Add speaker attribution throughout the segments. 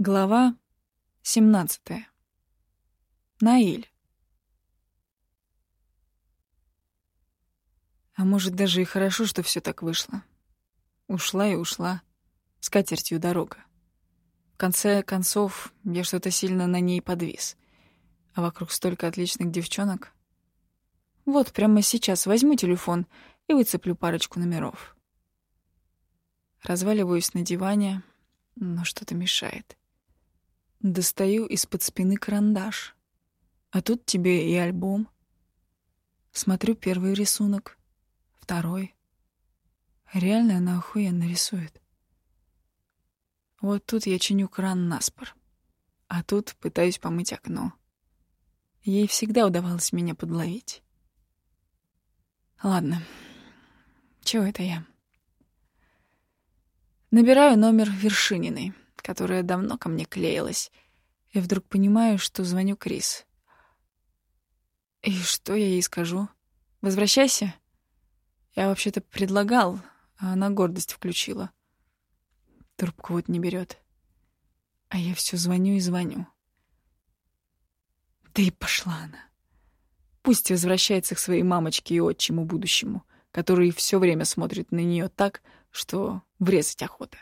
Speaker 1: Глава 17. Наиль. А может, даже и хорошо, что все так вышло. Ушла и ушла. С катертью дорога. В конце концов, я что-то сильно на ней подвис. А вокруг столько отличных девчонок. Вот прямо сейчас возьму телефон и выцеплю парочку номеров. Разваливаюсь на диване, но что-то мешает. Достаю из-под спины карандаш. А тут тебе и альбом. Смотрю первый рисунок, второй. Реально она охуенно рисует. Вот тут я чиню кран наспор. А тут пытаюсь помыть окно. Ей всегда удавалось меня подловить. Ладно. Чего это я? Набираю номер Вершининой которая давно ко мне клеилась, и вдруг понимаю, что звоню Крис. И что я ей скажу? Возвращайся? Я вообще-то предлагал, а она гордость включила. Трубку вот не берет. А я все звоню и звоню. Да и пошла она. Пусть возвращается к своей мамочке и отчиму будущему, который все время смотрит на нее так, что врезать охота.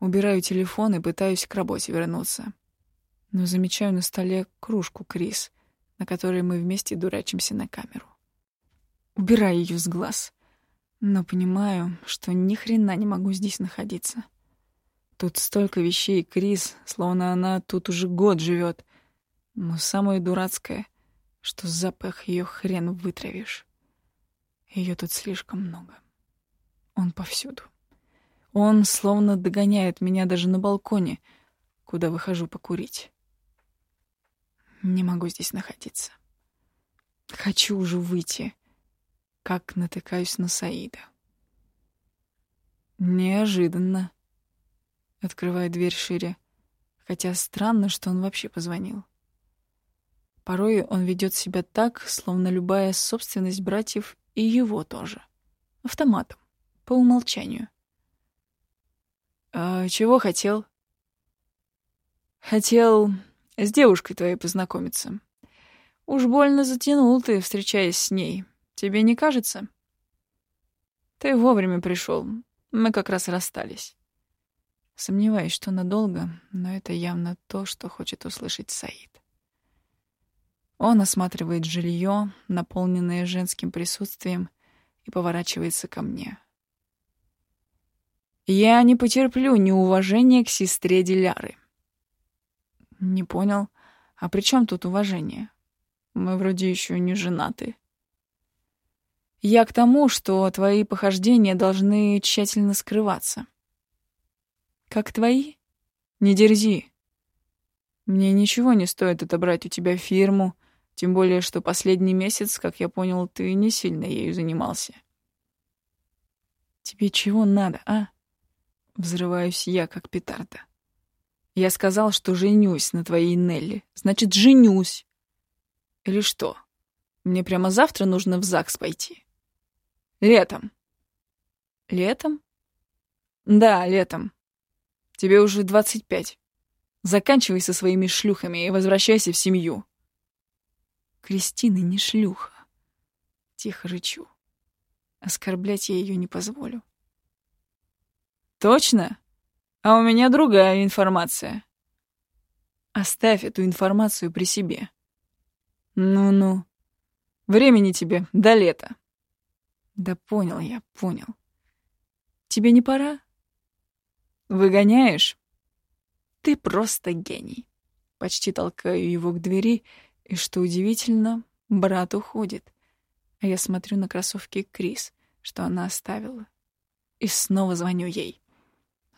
Speaker 1: Убираю телефон и пытаюсь к работе вернуться. Но замечаю на столе кружку Крис, на которой мы вместе дурачимся на камеру. Убираю ее с глаз, но понимаю, что ни хрена не могу здесь находиться. Тут столько вещей Крис, словно она тут уже год живет. Но самое дурацкое, что запах ее хрен вытравишь. Ее тут слишком много. Он повсюду. Он словно догоняет меня даже на балконе, куда выхожу покурить. Не могу здесь находиться. Хочу уже выйти, как натыкаюсь на Саида. Неожиданно. Открываю дверь шире, хотя странно, что он вообще позвонил. Порой он ведет себя так, словно любая собственность братьев и его тоже. Автоматом, по умолчанию. «А чего хотел?» «Хотел с девушкой твоей познакомиться. Уж больно затянул ты, встречаясь с ней. Тебе не кажется?» «Ты вовремя пришел. Мы как раз расстались». Сомневаюсь, что надолго, но это явно то, что хочет услышать Саид. Он осматривает жилье, наполненное женским присутствием, и поворачивается ко мне. Я не потерплю неуважения к сестре Диляры. Не понял. А при чем тут уважение? Мы вроде еще не женаты. Я к тому, что твои похождения должны тщательно скрываться. Как твои? Не дерзи. Мне ничего не стоит отобрать у тебя фирму, тем более, что последний месяц, как я понял, ты не сильно ею занимался. Тебе чего надо, а? Взрываюсь я, как петарда. Я сказал, что женюсь на твоей Нелли. Значит, женюсь. Или что? Мне прямо завтра нужно в ЗАГС пойти. Летом. Летом? Да, летом. Тебе уже двадцать пять. Заканчивай со своими шлюхами и возвращайся в семью. Кристина не шлюха. Тихо рычу. Оскорблять я ее не позволю. Точно? А у меня другая информация. Оставь эту информацию при себе. Ну-ну. Времени тебе до лета. Да понял я, понял. Тебе не пора? Выгоняешь? Ты просто гений. Почти толкаю его к двери, и, что удивительно, брат уходит. А я смотрю на кроссовки Крис, что она оставила. И снова звоню ей.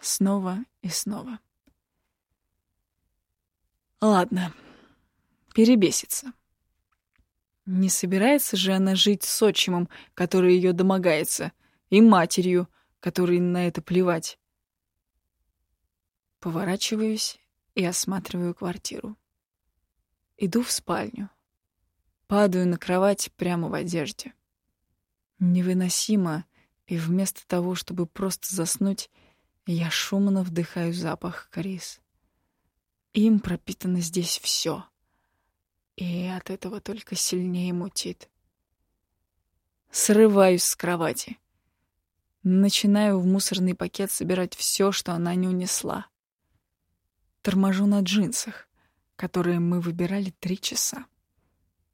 Speaker 1: Снова и снова. Ладно, перебесится. Не собирается же она жить с отчимом, который ее домогается, и матерью, которой на это плевать. Поворачиваюсь и осматриваю квартиру. Иду в спальню. Падаю на кровать прямо в одежде. Невыносимо, и вместо того, чтобы просто заснуть, Я шумно вдыхаю запах Крис. Им пропитано здесь все, и от этого только сильнее мутит. Срываюсь с кровати. Начинаю в мусорный пакет собирать все, что она не унесла. Торможу на джинсах, которые мы выбирали три часа.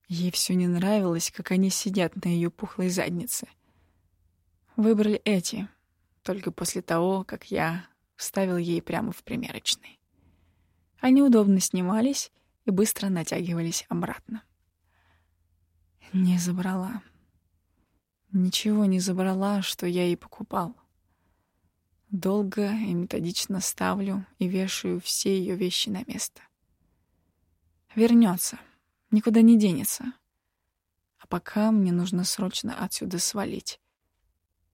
Speaker 1: Ей все не нравилось, как они сидят на ее пухлой заднице. Выбрали эти, только после того, как я вставил ей прямо в примерочный. Они удобно снимались и быстро натягивались обратно. Не забрала. Ничего не забрала, что я ей покупал. Долго и методично ставлю и вешаю все ее вещи на место. Вернется, никуда не денется. А пока мне нужно срочно отсюда свалить.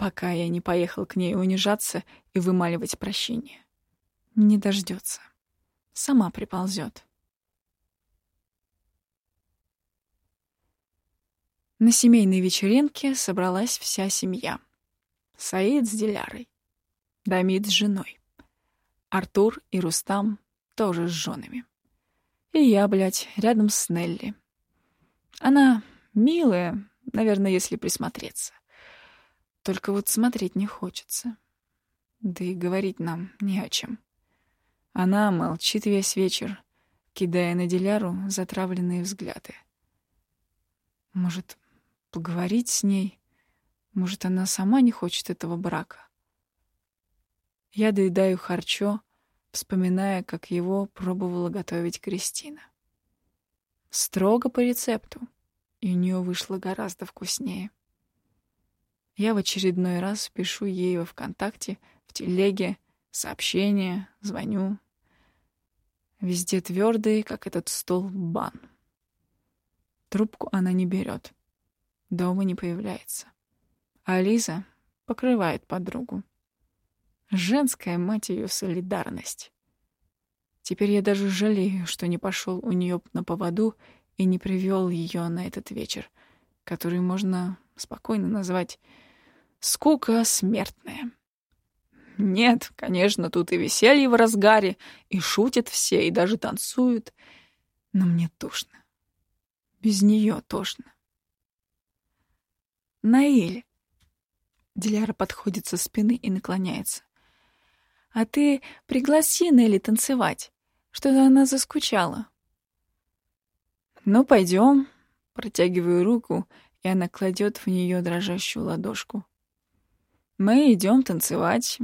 Speaker 1: Пока я не поехал к ней унижаться и вымаливать прощение. Не дождется. Сама приползет. На семейной вечеринке собралась вся семья. Саид с Дилярой, Дамид с женой, Артур и Рустам тоже с женами. И я, блядь, рядом с Нелли. Она милая, наверное, если присмотреться. Только вот смотреть не хочется. Да и говорить нам не о чем. Она молчит весь вечер, кидая на Диляру затравленные взгляды. Может, поговорить с ней. Может, она сама не хочет этого брака. Я доедаю харчо, вспоминая, как его пробовала готовить Кристина. Строго по рецепту, и у нее вышло гораздо вкуснее. Я в очередной раз пишу ей во ВКонтакте, в телеге, сообщения, звоню. Везде твердый, как этот стол, бан. Трубку она не берет дома не появляется. А Лиза покрывает подругу. Женская, мать ее, солидарность. Теперь я даже жалею, что не пошел у нее на поводу и не привел ее на этот вечер, который можно спокойно назвать «скука смертная». Нет, конечно, тут и веселье в разгаре, и шутят все, и даже танцуют, но мне тошно. Без нее тошно. Наиль. Диляра подходит со спины и наклоняется. А ты пригласи Нелли танцевать. Что-то она заскучала. Ну, пойдем. Протягиваю руку, и она кладет в нее дрожащую ладошку. Мы идем танцевать,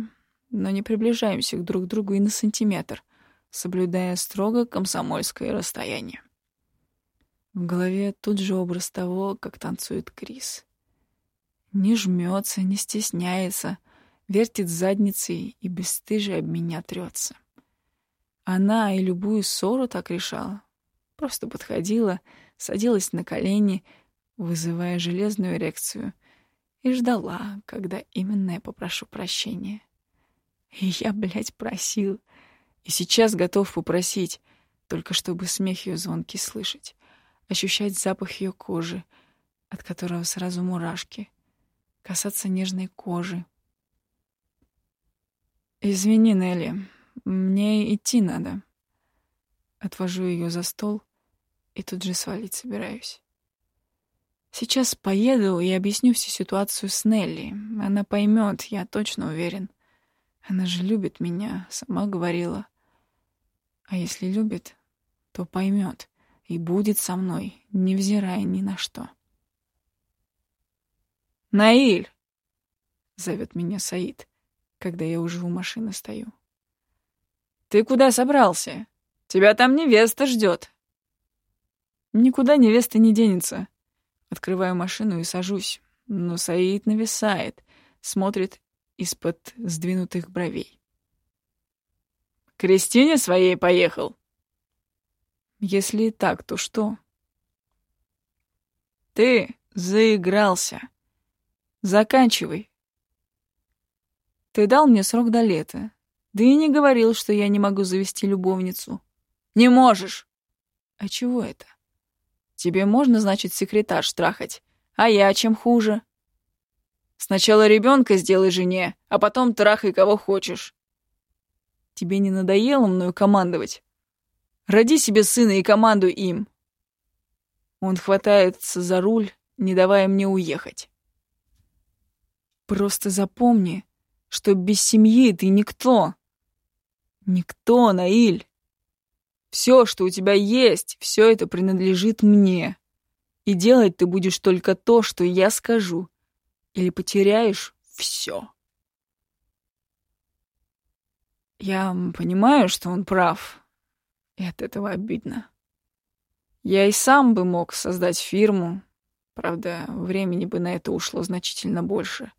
Speaker 1: но не приближаемся к друг другу и на сантиметр, соблюдая строго комсомольское расстояние. В голове тут же образ того, как танцует Крис. Не жмется, не стесняется, вертит задницей и бесстыже об меня трется. Она и любую ссору так решала. Просто подходила, садилась на колени, вызывая железную эрекцию, и ждала, когда именно я попрошу прощения. И я, блядь, просил. И сейчас готов попросить, только чтобы смех ее звонкий слышать, ощущать запах ее кожи, от которого сразу мурашки — касаться нежной кожи. «Извини, Нелли, мне идти надо». Отвожу ее за стол и тут же свалить собираюсь. Сейчас поеду и объясню всю ситуацию с Нелли. Она поймет, я точно уверен. Она же любит меня, сама говорила. А если любит, то поймет и будет со мной, невзирая ни на что. «Наиль!» — зовет меня Саид, когда я уже у машины стою. «Ты куда собрался? Тебя там невеста ждет!» «Никуда невеста не денется!» Открываю машину и сажусь, но Саид нависает, смотрит из-под сдвинутых бровей. «К Кристине своей поехал?» «Если и так, то что?» «Ты заигрался!» Заканчивай. Ты дал мне срок до лета. Да и не говорил, что я не могу завести любовницу. Не можешь. А чего это? Тебе можно, значит, секретарь трахать. А я чем хуже? Сначала ребенка сделай жене, а потом трахай кого хочешь. Тебе не надоело мною командовать? Роди себе сына и командуй им. Он хватается за руль, не давая мне уехать. Просто запомни, что без семьи ты никто. Никто, Наиль. Все, что у тебя есть, все это принадлежит мне. И делать ты будешь только то, что я скажу. Или потеряешь все. Я понимаю, что он прав. И от этого обидно. Я и сам бы мог создать фирму. Правда, времени бы на это ушло значительно больше.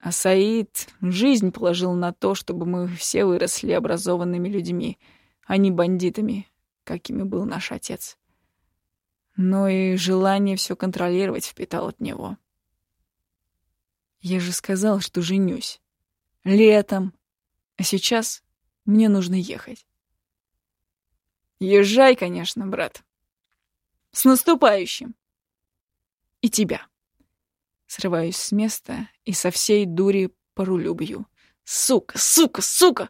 Speaker 1: А Саид жизнь положил на то, чтобы мы все выросли образованными людьми, а не бандитами, какими был наш отец. Но и желание все контролировать впитал от него. Я же сказал, что женюсь. Летом. А сейчас мне нужно ехать. Езжай, конечно, брат. С наступающим! И тебя. Срываюсь с места и со всей дури по рулю бью. Сука, сука, сука!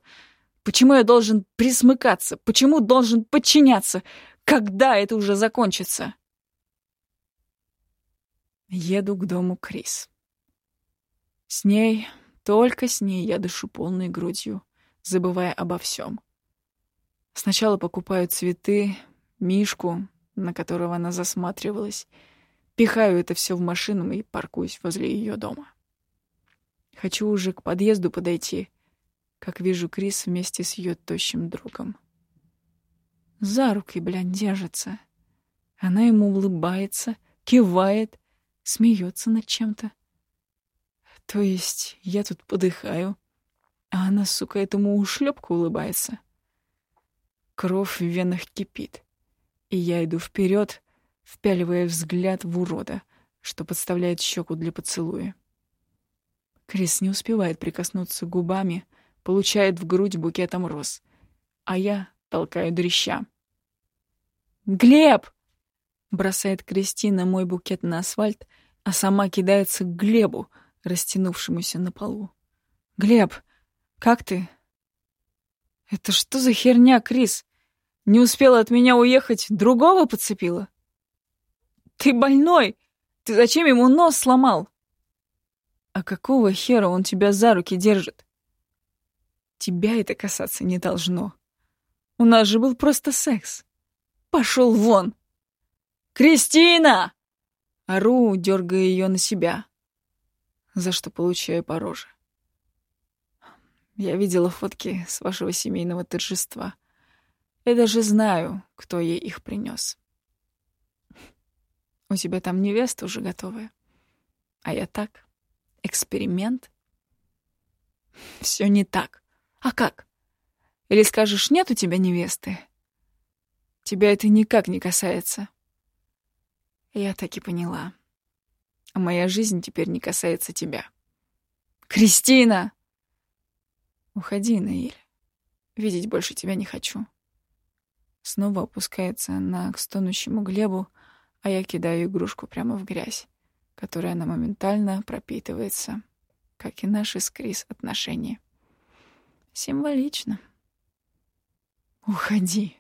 Speaker 1: Почему я должен присмыкаться? Почему должен подчиняться? Когда это уже закончится? Еду к дому Крис. С ней, только с ней я дышу полной грудью, забывая обо всем. Сначала покупаю цветы, Мишку, на которого она засматривалась, пихаю это все в машину и паркуюсь возле ее дома. Хочу уже к подъезду подойти, как вижу Крис вместе с ее тощим другом. За руки, блядь, держится. Она ему улыбается, кивает, смеется над чем-то. То есть я тут подыхаю, а она, сука, этому ушлепку улыбается. Кровь в венах кипит, и я иду вперед, впяливая взгляд в урода, что подставляет щеку для поцелуя. Крис не успевает прикоснуться губами, получает в грудь букетом роз, а я толкаю дрища. «Глеб!» — бросает Кристина мой букет на асфальт, а сама кидается к Глебу, растянувшемуся на полу. «Глеб, как ты?» «Это что за херня, Крис? Не успела от меня уехать, другого подцепила?» «Ты больной! Ты зачем ему нос сломал?» «А какого хера он тебя за руки держит?» «Тебя это касаться не должно. У нас же был просто секс. Пошел вон!» «Кристина!» Ору, дергая ее на себя, за что получаю по роже. Я видела фотки с вашего семейного торжества. Я даже знаю, кто ей их принес. У тебя там невеста уже готовая. А я так. Эксперимент. Все не так. А как? Или скажешь, нет у тебя невесты? Тебя это никак не касается. Я так и поняла. А моя жизнь теперь не касается тебя. Кристина! Уходи, Наиль. Видеть больше тебя не хочу. Снова опускается она к стонущему Глебу, а я кидаю игрушку прямо в грязь, которой она моментально пропитывается, как и наши с Крис отношения. Символично. Уходи.